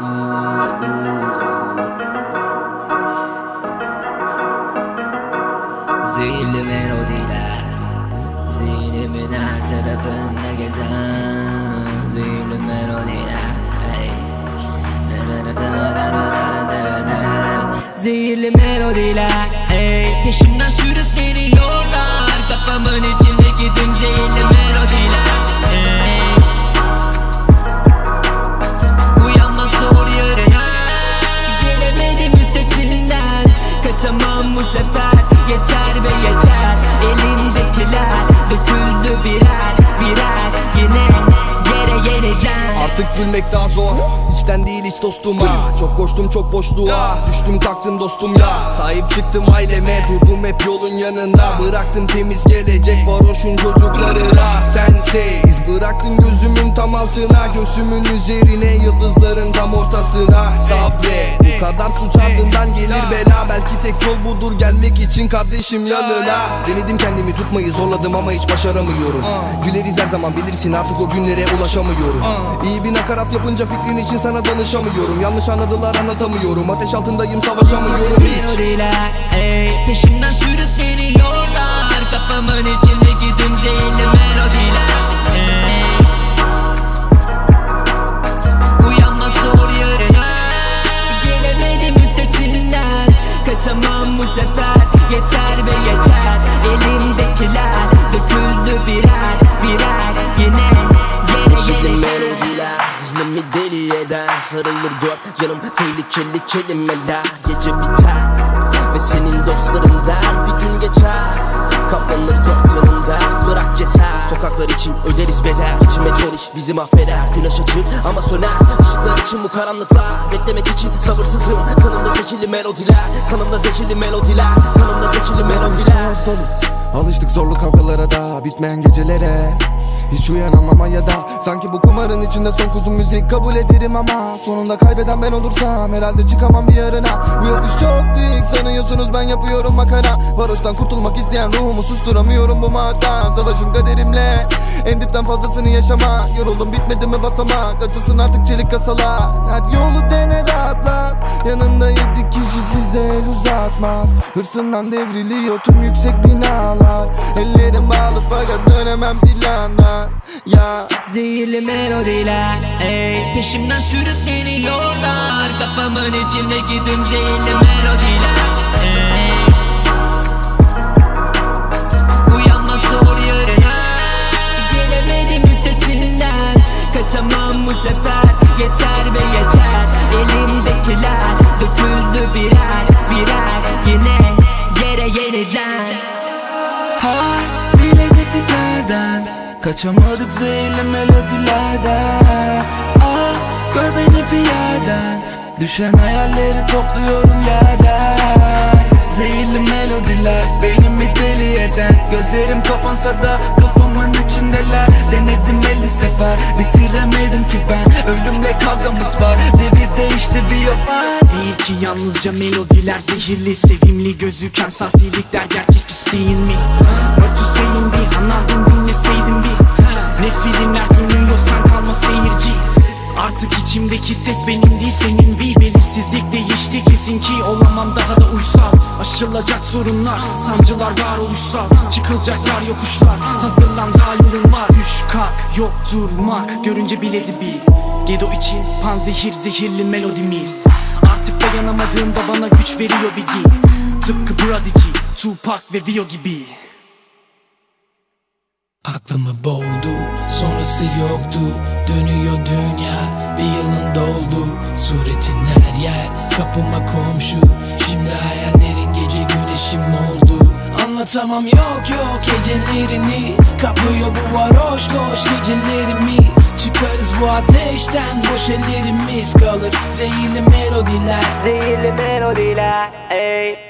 Zehirli melodiler Zihnimin her tarafında gezen Zehirli melodiler hey. Zehirli melodiler Artık gülmek daha zor. İçten değil hiç dostuma. Çok koştum çok boşluğa. Düştüm kalktım dostum ya. Sahip çıktım aileme. Durdum hep yolun yanında. Bıraktım temiz gelecek Varoşun çocuklarına. Sensiz Bıraktın gözümün tam altına. Göğsümün üzerine Yıldızların tam ortasına. Sabret Bu kadar suç ardından gelir bela. Belki tek yol budur gelmek için kardeşim yanına. Denedim kendimi tutmayı zorladım ama hiç başaramıyorum. Güleriz her zaman bilirsin artık o günlere ulaşamıyorum. İyi bir nakarat yapınca fikrin için sana danışamıyorum. Yanlış anladılar anlatamıyorum. Ateş altındayım savaşamıyorum hiç. Melodiler ey Peşimden sürükleniyorlar. Kafamın içindeki tüm zehirli melodiler Uyanmak zor yarına Gelemedim üstesinden. Kaçamam bu sefer eder Sarılır gör canım tehlikeli kelimeler. Gece biter Ve senin dostların der. Bir gün geçer Kaplanır dört yanında Bırak yeter. Sokaklar için öderiz bedel İçime zor iş bizi mahveder. Güneş açık ama söner Işıklar için bu karanlıklar. Beklemek için sabırsızım Kanımda zehirli melodiler. Kanımda zehirli melodiler Kanımda zehirli melodiler. Alıştık zorlu kavgalara da bitmeyen gecelere hiç uyanamam ya da Sanki bu kumarın içinde son kuzum müzik kabul ederim ama Sonunda kaybeden ben olursam herhalde çıkamam bir yarına. Bu yokuş çok dik sanıyorsunuz ben yapıyorum makara. Varoştan kurtulmak isteyen ruhumu susturamıyorum bu madden Savaşım kaderimle en dipten fazlasını yaşama. Yoruldum bitmedi mi basamak? Açılsın artık çelik kasalar. Her yolu dene rahatlas Yanında yedi kişi size el uzatmaz. Hırsından devriliyor tüm yüksek binalar. Ellerim bağlı fakat dönemem planlar Ya Zehirli melodiler ey. Peşimden sürükleniyorlar Kafamın içindeki tüm zehirli melodiler Kaçamadık zehirli melodilerden Ah gör beni bir yerden. Düşen hayalleri topluyorum yerden. Zehirli melodiler beynimi deli eden. Gözlerim kapansa da kafamın içindeler. Denedim elli sefer bitiremedim ki ben. Ölümle kavgamız var devir değişti bir yapan Değil ki yalnızca melodiler zehirli Sevimli gözüken sahtelikler gerçek isteğin mi? What you saying bir anladın dinleseydin bir Ne filmler dönüyorsan kalma seyirci. Artık içimdeki ses benim değil senin vi Belirsizlik değişti kesin ki. Olamam daha da uysal Aşılacak sorunlar. Sancılar varoluşsal Çıkılacaklar yokuşlar. Hazırlan daha yolun var. Düş kalk yok durmak. Görünce biledi bir Gedo için panzehir zehirli melodimiz. Artık dayanamadığımda bana güç veriyor bir gi Tıpkı Prodigy, Tupac ve Vio gibi Aklımı boğdu sonrası yoktu. Dönüyor dünya bir yılın doldu. Suretin her yer kapıma komşu. Şimdi hayallerin gece güneşim oldu. Anlatamam yok yok gecelerimi Kaplıyor bu varoş loş gecelerimi. Çıkarız bu ateşten boş ellerimiz kalır. Zehirli melodiler. Zehirli melodiler ey